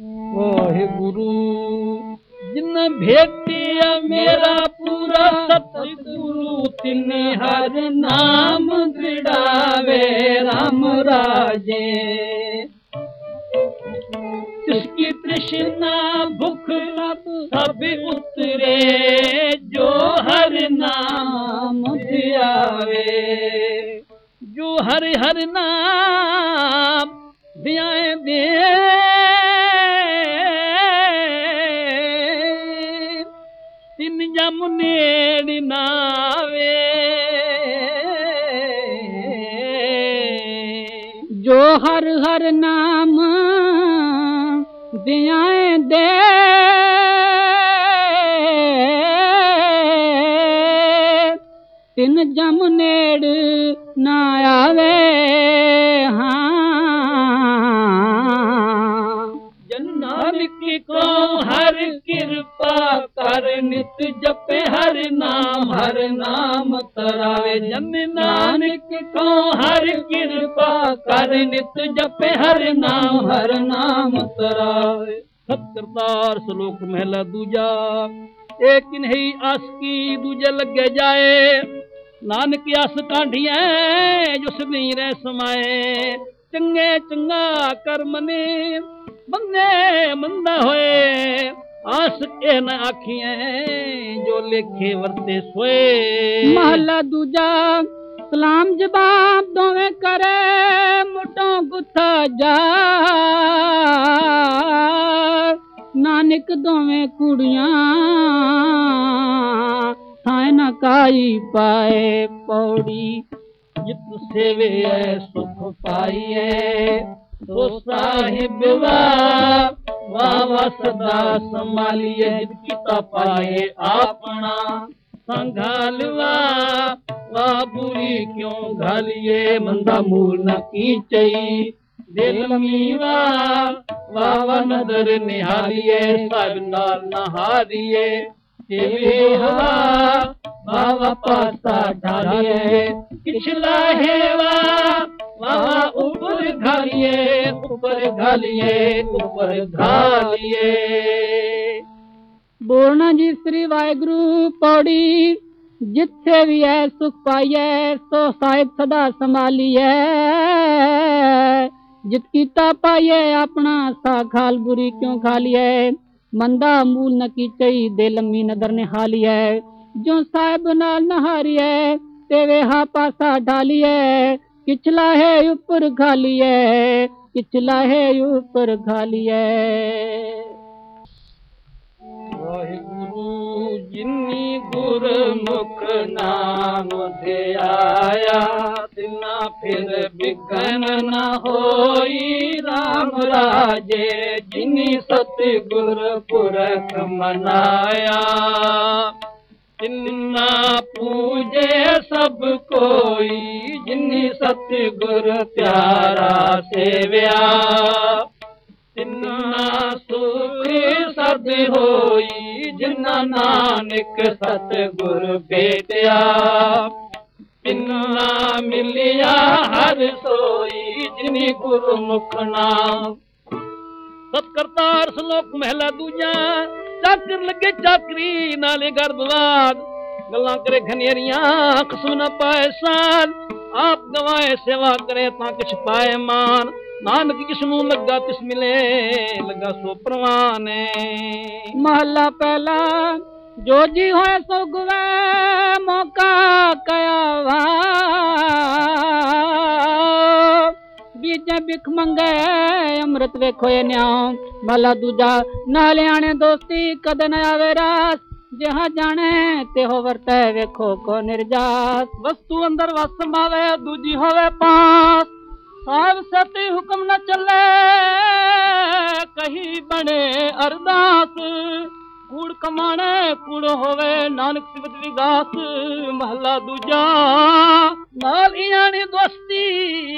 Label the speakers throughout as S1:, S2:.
S1: वाहे गुरु जिन भेटिया मेरा पूरा सतगुरु तिन हर नाम दृढ़ावे राम राजे। जिसकी तृष्णा भूख लत सब उतरे जो हर नाम दियावे। जो हर हर नाम दियाए दे जमुने नावे।
S2: जो हर हर नाम दां। दि जमुने न
S1: आवे। हा। जनाली को हर ਕਰ ਨਿਤ ਜਪੇ, ਹਰ ਨਾਮ ਹਰ ਨਾਮ ਤਰਾਵੇ। ਜਨ ਨਾਨਕ ਕੋ ਹਰ ਕਿਰਪਾ ਕਰ ਨਿਤ ਜਪੇ, ਹਰ ਨਾਮ ਹਰ ਨਾਮ ਤਰਾਵੇ। ਸਤਿਕਰਤਾਰ ਸ਼ਲੋਕ ਮਹਿਲਾ ਦੂਜਾ। ਏ ਕਿਨਹੀ ਆਸ ਕੀ ਦੂਜੇ ਲੱਗੇ ਜਾਏ? ਨਾਨਕ ਅਸ ਕਾਢੀਐ, ਜੁਸ ਨਹੀਂ ਰਹਿ ਸਮਾਏ। ਚੰਗੇ ਚੰਗਾ ਕਰਮ ਨੇ ਬੰਦੇ ਮੰਦਾ ਹੋਏ। ਆਸ ਇਹ ਨ ਆਖੀਐ ਜੋ ਲੇਖੇ ਵਰਤੇ ਸੋਏ।
S2: ਮਹਲਾ ਦੂਜਾ ਸਲਾਮ ਜਵਾਬ ਦੋਵੇਂ ਕਰੇ ਮੁਟੋਂ ਗੁੱਥਾ ਜਾ। ਨਾਨਕ ਦੋਵੇਂ ਕੁੜੀਆਂ ਥਾਂ ਨਾ ਕਾਈ ਪਾਏ ਪੌੜੀ।
S1: ਜਿਤ ਸੇਵੇ ਸੁਖ ਪਾਈਐ ਸੋ ਸਾਹਿਬ ਵਾ ਵਾ ਵਾ ਸਦਾ ਸੰਭਾਲੀਏ ਜਿਤ ਕੀਤਾ ਪਾਏ ਆਪਣਾ ਸੰਘਾਲਵਾ ਵਾ ਬੁਰੀ ਕਿਉ ਘਾਲੀਏ ਮੰਦਾ ਮੂਲ ਨ ਕੀਚਈ ਦਿਲ ਮੀਵਾ ਵਾ ਵਾ ਨਦਰ ਨਿਹਾਲੀਏ ਸਭ ਨਾਲ ਨਹਾਰੀਏ ਤੇਵੇ ਹਵਾ ਵਾਵਾ ਪਾਸਾ ਢਾਲੀਏ ਪਿਛਲਾ ਹੈਵਾ ਵਾਵਾ ਉੱਪਰ ਘਾਲੀਏ ਉੱਪਰ ਘਾਲੀਏ ਉੱਪਰ ਘਾਲੀਏ।
S2: ਬੋਲਣਾ ਜੀ ਸ੍ਰੀ ਵਾਹਿਗੁਰੂ ਪੌੜੀ, ਜਿੱਥੇ ਵੀ ਐ ਸੁਖ ਪਾਈਐ, ਸੋ ਸਾਹਿਬ ਸਦਾ ਸੰਭਾਲੀਐ। ਜਿਤ ਕੀਤਾ ਪਾਈਐ ਆਪਣਾ ਸਾ ਖਾਲ ਬੁਰੀ ਕਿਉਂ ਖਾਲੀਐ ਮੰਦਾ ਮੂਲ ਨ ਕੀਚਈ ਦੇ ਲੰਮੀ ਨਦਰ ਨੇ ਹਾਲੀਐ ਜੋ ਸਾਹਿਬ ਨਾਲ ਨਹਾਰੀਐ ਤੇ ਵੇਹਾ ਪਾਸਾ ਢਾਲੀਐ। किचला है ऊपर खाली है, किचला है ऊपर
S1: खाली है। वाहिगुरु, जिन्नी गुरमुख नाम दे आया दिना फिर बिघन न होई। राम राजे जिनी सतगुर पुरख मनाया। ਤਿੰਨਾ ਪੂਜੇ ਸਭ ਕੋਈ, ਜਿਨੀ ਸਤਿਗੁਰ ਪਿਆਰਾ ਸੇਵਿਆ। ਤਿੰਨਾ ਸੁਖ ਸਦ ਹੋਈ, ਜਿਨਾ ਨਾਨਕ ਸਤਿਗੁਰ ਭੇਟਿਆ। ਤਿੰਨਾ ਮਿਲਿਆ ਹਰ ਸੋਈ, ਜਿਨੀ ਗੁਰਮੁਖ ਨਾਮ। ਸਤਕਰਤਾਰ ਸ਼ਲੋਕ ਮਹਿਲਾ ਦੂਜਾ। ਚਾਕਰ ਲੱਗੇ ਚਾਕਰੀ ਨਾਲੇ ਗਰਦਵਾਦ ਗੱਲਾਂ ਕਰੇ ਖਨੇਰੀਆਂ ਕਸਮ ਨਾ ਪਾਏ ਸਾਲ ਆਪ ਗਵਾਏ ਸੇਵਾ ਕਰੇ ਤਾਂ ਕਿਛ ਪਾਏ ਮਾਨ ਨਾਨਕ ਕਿਸ ਨੂੰ ਲੱਗਾ ਤਿਸ ਮਿਲੇ ਲੱਗਾ ਸੋ ਪ੍ਰਵਾਨੇ
S2: ਮਹਲਾ ਪਹਿਲਾ ਜੋ ਜੀ ਹੋਏ ਸੋ ਗਵੇ ਮੌਕਾ ਕਿਆ ਵਾ ਬਿਖ ਮੰਗੇ, ਅੰਮ੍ਰਿਤ ਵੇਖੋ ਇਹ ਨਿਆਉ ਮਹਲਾ ਦੂਜਾ ਨਾਲਿਆਣੇ ਦੋਸਤੀ, ਕਦ ਨ ਆਵੇ ਰਾਸ। ਜਿਹਾ ਜਾਣੇ ਤੇ ਹੋ ਵਰਤੈ, ਵੇਖੋ ਕੋ ਨਿਰਜਾਸ।
S1: ਵਸਤੂ ਅੰਦਰ ਵਸ ਮਾਵੇ ਦੂਜੀ ਹੋਵੇ ਪਾਸ। ਸਾਹਿਬ ਸਤੀ ਹੁਕਮ ਨ ਚੱਲੇ, ਕਹੀ ਬਣੇ ਅਰਦਾਸ। ਕੂੜ ਕਮਾਣੇ, ਕੂੜ ਹੋਵੇ, ਨਾਨਕ ਸਿਵਤ ਵਿਗਾਸ। ਮਹਲਾ ਦੂਜਾ, ਨਾਲ ਇਆਣੀ ਦੋਸਤੀ।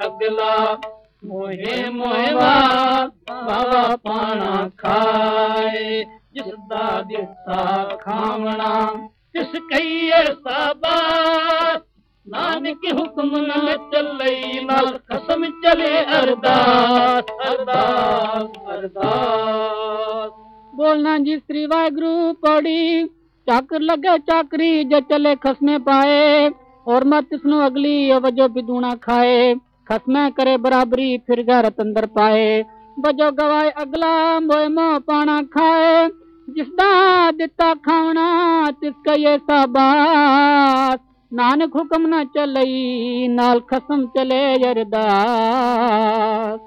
S1: अगला। बाबा पाणा खाए। खाम नानक हुक्म न चलई नाल कसम चले अरदास
S2: अरदास अरदास। बोलना जी, श्री वाहगुरु, पौड़ी, चाकर लगे चाकरी, जे चले खसमे पाए, और मत इसनु अगली वजो बिदूना खाए। खसमे करे बराबरी, फिर घर अंदर पाए। बजो गवाए अगला, मोए मो पाना खाए। जिसदा दिता खाना तिसका ये साबास नानक हुक्म ना चलई नाल खसम चले यरदास